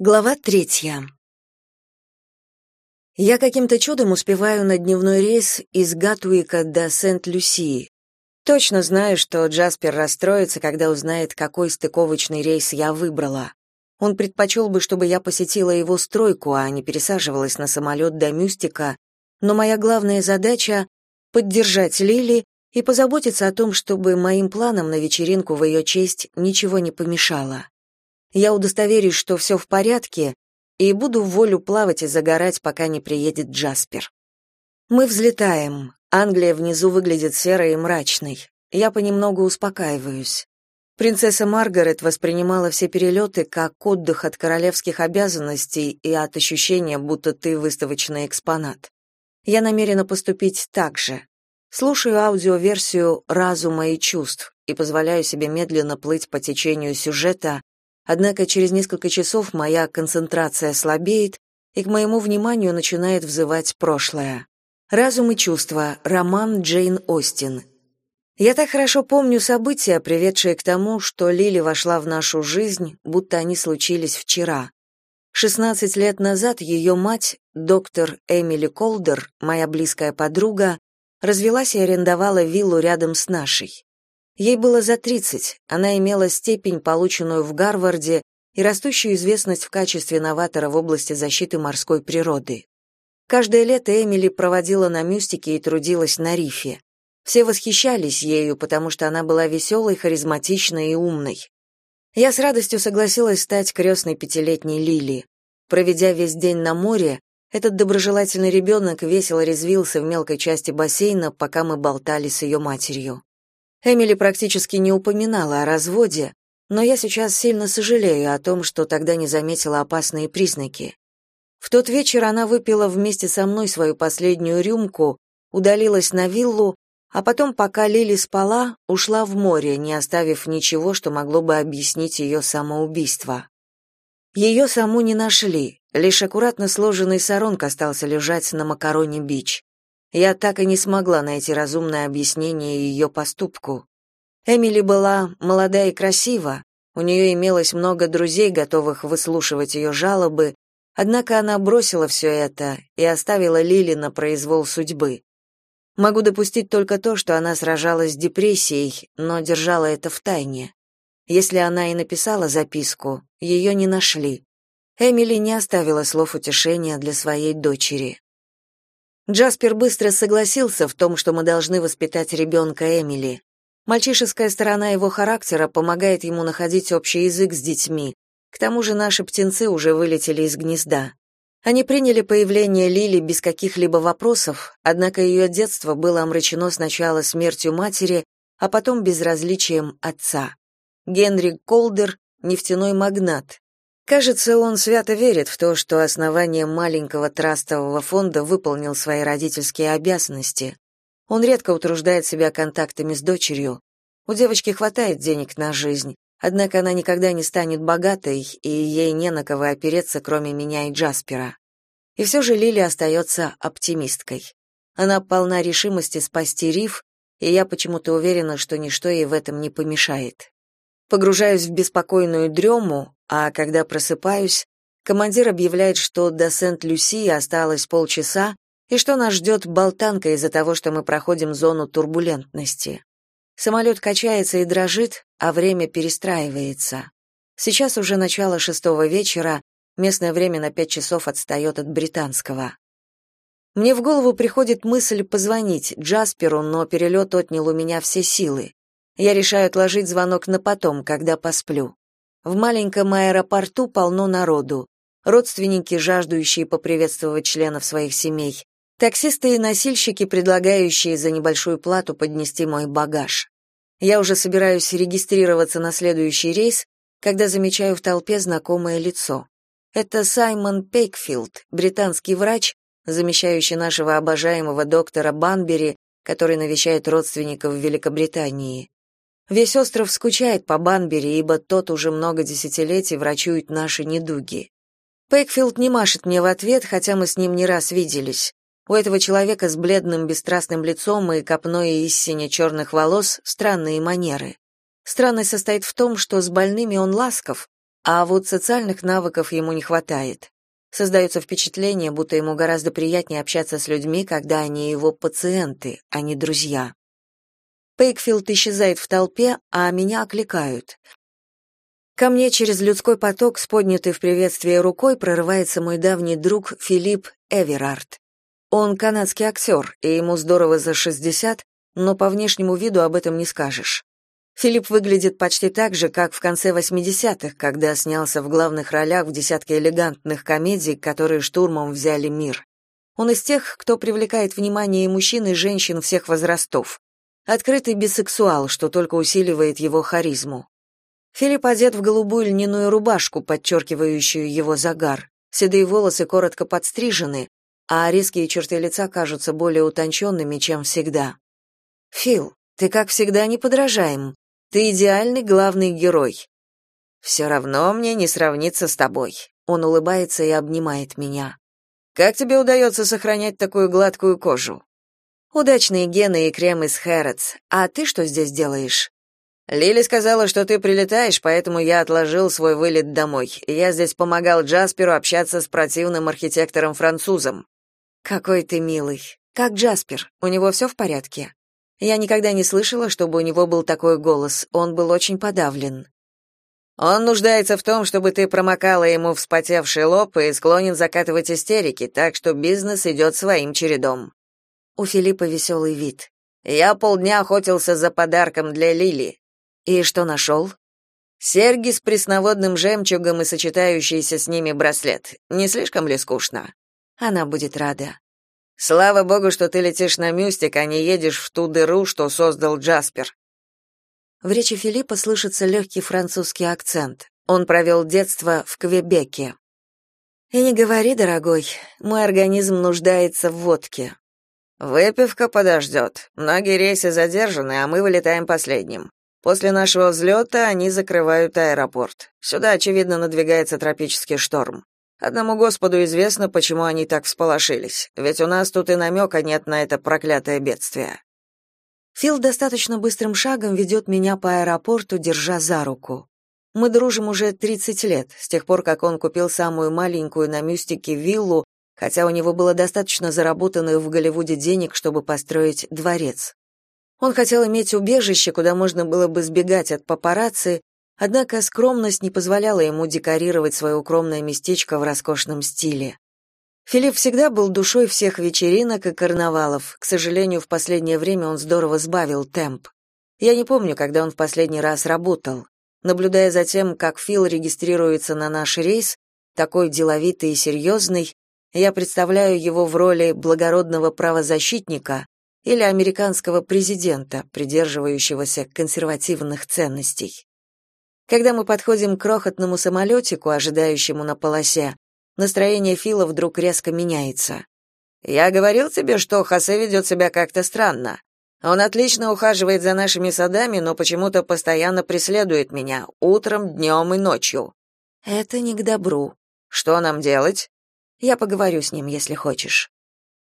Глава третья. Я каким-то чудом успеваю на дневной рейс из Гатуика до Сент-Люсии. Точно знаю, что Джаспер расстроится, когда узнает, какой стыковочный рейс я выбрала. Он предпочел бы, чтобы я посетила его стройку, а не пересаживалась на самолет до Мюстика, но моя главная задача — поддержать Лили и позаботиться о том, чтобы моим планам на вечеринку в ее честь ничего не помешало. Я удостоверюсь, что все в порядке, и буду в волю плавать и загорать, пока не приедет Джаспер. Мы взлетаем. Англия внизу выглядит серой и мрачной. Я понемногу успокаиваюсь. Принцесса Маргарет воспринимала все перелеты как отдых от королевских обязанностей и от ощущения, будто ты выставочный экспонат. Я намерена поступить так же. Слушаю аудиоверсию «Разума и чувств» и позволяю себе медленно плыть по течению сюжета, Однако через несколько часов моя концентрация слабеет, и к моему вниманию начинает взывать прошлое. «Разум и чувства», роман Джейн Остин. Я так хорошо помню события, приведшие к тому, что Лили вошла в нашу жизнь, будто они случились вчера. 16 лет назад ее мать, доктор Эмили Колдер, моя близкая подруга, развелась и арендовала виллу рядом с нашей. Ей было за 30, она имела степень, полученную в Гарварде, и растущую известность в качестве новатора в области защиты морской природы. Каждое лето Эмили проводила на мюстике и трудилась на рифе. Все восхищались ею, потому что она была веселой, харизматичной и умной. Я с радостью согласилась стать крестной пятилетней Лили. Проведя весь день на море, этот доброжелательный ребенок весело резвился в мелкой части бассейна, пока мы болтали с ее матерью. Эмили практически не упоминала о разводе, но я сейчас сильно сожалею о том, что тогда не заметила опасные признаки. В тот вечер она выпила вместе со мной свою последнюю рюмку, удалилась на виллу, а потом, пока Лили спала, ушла в море, не оставив ничего, что могло бы объяснить ее самоубийство. Ее саму не нашли, лишь аккуратно сложенный соронг остался лежать на Макароне-Бич. Я так и не смогла найти разумное объяснение ее поступку. Эмили была молода и красива, у нее имелось много друзей, готовых выслушивать ее жалобы, однако она бросила все это и оставила Лили на произвол судьбы. Могу допустить только то, что она сражалась с депрессией, но держала это в тайне. Если она и написала записку, ее не нашли. Эмили не оставила слов утешения для своей дочери. Джаспер быстро согласился в том, что мы должны воспитать ребенка Эмили. Мальчишеская сторона его характера помогает ему находить общий язык с детьми. К тому же наши птенцы уже вылетели из гнезда. Они приняли появление Лили без каких-либо вопросов, однако ее детство было омрачено сначала смертью матери, а потом безразличием отца. Генри Колдер — нефтяной магнат, Кажется, он свято верит в то, что основание маленького трастового фонда выполнил свои родительские обязанности. Он редко утруждает себя контактами с дочерью. У девочки хватает денег на жизнь, однако она никогда не станет богатой, и ей не на кого опереться, кроме меня и Джаспера. И все же Лили остается оптимисткой. Она полна решимости спасти риф, и я почему-то уверена, что ничто ей в этом не помешает. Погружаюсь в беспокойную дрему, а когда просыпаюсь, командир объявляет, что до Сент-Люсии осталось полчаса и что нас ждет болтанка из-за того, что мы проходим зону турбулентности. Самолет качается и дрожит, а время перестраивается. Сейчас уже начало шестого вечера, местное время на пять часов отстает от британского. Мне в голову приходит мысль позвонить Джасперу, но перелет отнял у меня все силы. Я решаю отложить звонок на потом, когда посплю. В маленьком аэропорту полно народу. Родственники, жаждущие поприветствовать членов своих семей. Таксисты и носильщики, предлагающие за небольшую плату поднести мой багаж. Я уже собираюсь регистрироваться на следующий рейс, когда замечаю в толпе знакомое лицо. Это Саймон Пейкфилд, британский врач, замещающий нашего обожаемого доктора Банбери, который навещает родственников в Великобритании. Весь остров скучает по Банбери, ибо тот уже много десятилетий врачует наши недуги. Пейкфилд не машет мне в ответ, хотя мы с ним не раз виделись. У этого человека с бледным бесстрастным лицом и копной из сине-черных волос странные манеры. Странность состоит в том, что с больными он ласков, А вот социальных навыков ему не хватает. Создается впечатление, будто ему гораздо приятнее общаться с людьми, когда они его пациенты, а не друзья. Пейкфилд исчезает в толпе, а меня окликают. Ко мне через людской поток с поднятой в приветствии рукой прорывается мой давний друг Филипп Эверард. Он канадский актер, и ему здорово за 60, но по внешнему виду об этом не скажешь. Филипп выглядит почти так же, как в конце 80-х, когда снялся в главных ролях в десятке элегантных комедий, которые штурмом взяли мир. Он из тех, кто привлекает внимание и мужчин, и женщин всех возрастов. Открытый бисексуал, что только усиливает его харизму. Филипп одет в голубую льняную рубашку, подчеркивающую его загар. Седые волосы коротко подстрижены, а резкие черты лица кажутся более утонченными, чем всегда. «Фил, ты, как всегда, неподражаем. Ты идеальный главный герой. «Все равно мне не сравниться с тобой. Он улыбается и обнимает меня. Как тебе удается сохранять такую гладкую кожу? Удачные гены и крем из Хэротс. А ты что здесь делаешь? Лили сказала, что ты прилетаешь, поэтому я отложил свой вылет домой. Я здесь помогал Джасперу общаться с противным архитектором-французом. Какой ты милый. Как Джаспер? У него все в порядке? Я никогда не слышала, чтобы у него был такой голос. Он был очень подавлен. Он нуждается в том, чтобы ты промокала ему вспотевший лоб и склонен закатывать истерики, так что бизнес идет своим чередом. У Филиппа веселый вид. Я полдня охотился за подарком для Лили. И что нашел? Серьги с пресноводным жемчугом и сочетающийся с ними браслет. Не слишком ли скучно? Она будет рада. Слава богу, что ты летишь на Мюстик, а не едешь в ту дыру, что создал Джаспер. В речи Филиппа слышится легкий французский акцент. Он провел детство в Квебеке. И не говори, дорогой, мой организм нуждается в водке. Выпивка подождет. Многие рейсы задержаны, а мы вылетаем последним. После нашего взлета они закрывают аэропорт. Сюда, очевидно, надвигается тропический шторм. Одному Господу известно, почему они так всполошились, ведь у нас тут и намека нет на это проклятое бедствие. Фил достаточно быстрым шагом ведет меня по аэропорту, держа за руку. Мы дружим уже 30 лет, с тех пор, как он купил самую маленькую на Мюстике виллу, хотя у него было достаточно заработанных в Голливуде денег, чтобы построить дворец. Он хотел иметь убежище, куда можно было бы сбегать от папарацци, Однако скромность не позволяла ему декорировать свое укромное местечко в роскошном стиле. Филипп всегда был душой всех вечеринок и карнавалов. К сожалению, в последнее время он здорово сбавил темп. Я не помню, когда он в последний раз работал. Наблюдая за тем, как Фил регистрируется на наш рейс, такой деловитый и серьезный, я представляю его в роли благородного правозащитника или американского президента, придерживающегося консервативных ценностей. Когда мы подходим к крохотному самолетику, ожидающему на полосе, настроение Фила вдруг резко меняется. «Я говорил тебе, что Хосе ведет себя как-то странно. Он отлично ухаживает за нашими садами, но почему-то постоянно преследует меня, утром, днем и ночью». «Это не к добру». «Что нам делать?» «Я поговорю с ним, если хочешь».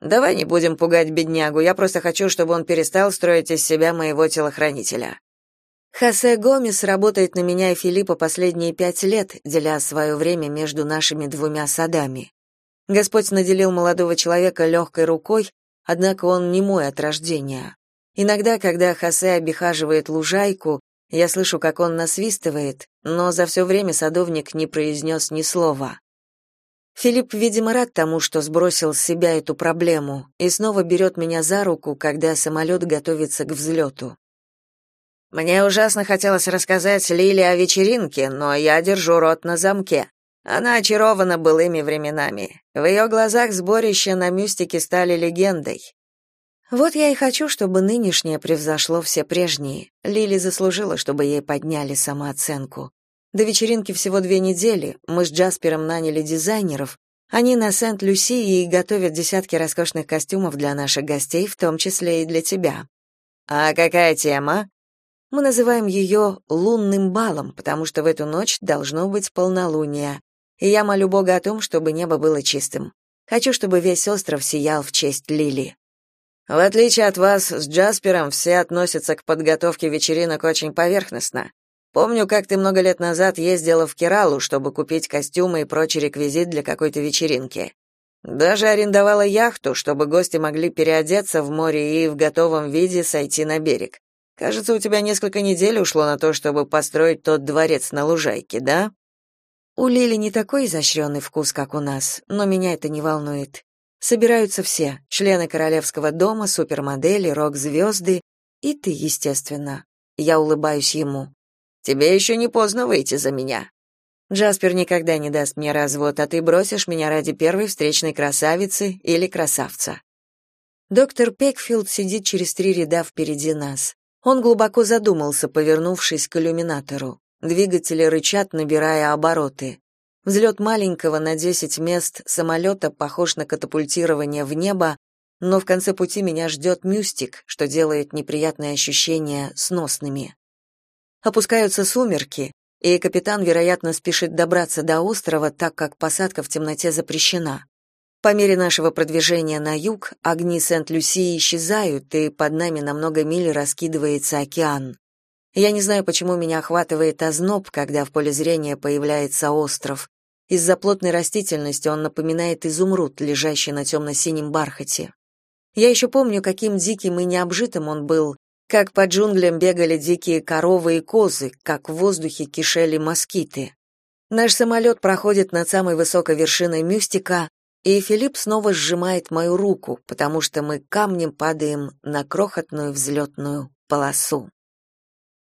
«Давай не будем пугать беднягу, я просто хочу, чтобы он перестал строить из себя моего телохранителя». Хосе Гомес работает на меня и Филиппа последние пять лет, деля свое время между нашими двумя садами. Господь наделил молодого человека легкой рукой, однако он не мой от рождения. Иногда, когда Хосе обихаживает лужайку, я слышу, как он насвистывает, но за все время садовник не произнес ни слова. Филипп, видимо, рад тому, что сбросил с себя эту проблему, и снова берет меня за руку, когда самолет готовится к взлету. Мне ужасно хотелось рассказать Лиле о вечеринке, но я держу рот на замке. Она очарована былыми временами. В ее глазах сборище на мюстике стали легендой. Вот я и хочу, чтобы нынешнее превзошло все прежние. Лили заслужила, чтобы ей подняли самооценку. До вечеринки всего две недели. Мы с Джаспером наняли дизайнеров. Они на Сент-Люсии и готовят десятки роскошных костюмов для наших гостей, в том числе и для тебя. А какая тема? Мы называем ее лунным балом, потому что в эту ночь должно быть полнолуние. И я молю Бога о том, чтобы небо было чистым. Хочу, чтобы весь остров сиял в честь Лили. В отличие от вас с Джаспером, все относятся к подготовке вечеринок очень поверхностно. Помню, как ты много лет назад ездила в Кералу, чтобы купить костюмы и прочий реквизит для какой-то вечеринки. Даже арендовала яхту, чтобы гости могли переодеться в море и в готовом виде сойти на берег. Кажется, у тебя несколько недель ушло на то, чтобы построить тот дворец на лужайке, да? У Лили не такой изощренный вкус, как у нас, но меня это не волнует. Собираются все: члены королевского дома, супермодели, рок-звезды и ты, естественно. Я улыбаюсь ему. Тебе еще не поздно выйти за меня. Джаспер никогда не даст мне развод, а ты бросишь меня ради первой встречной красавицы или красавца. Доктор Пекфилд сидит через три ряда впереди нас. Он глубоко задумался, повернувшись к иллюминатору. Двигатели рычат, набирая обороты. Взлет маленького на 10 мест самолета похож на катапультирование в небо, но в конце пути меня ждет мюстик, что делает неприятные ощущения сносными. Опускаются сумерки, и капитан, вероятно, спешит добраться до острова, так как посадка в темноте запрещена. По мере нашего продвижения на юг огни Сент-Люсии исчезают, и под нами на много миль раскидывается океан. Я не знаю, почему меня охватывает озноб, когда в поле зрения появляется остров. Из-за плотной растительности он напоминает изумруд, лежащий на темно-синем бархате. Я еще помню, каким диким и необжитым он был, как по джунглям бегали дикие коровы и козы, как в воздухе кишели москиты. Наш самолет проходит над самой высокой вершиной Мюстика, и Филипп снова сжимает мою руку, потому что мы камнем падаем на крохотную взлетную полосу.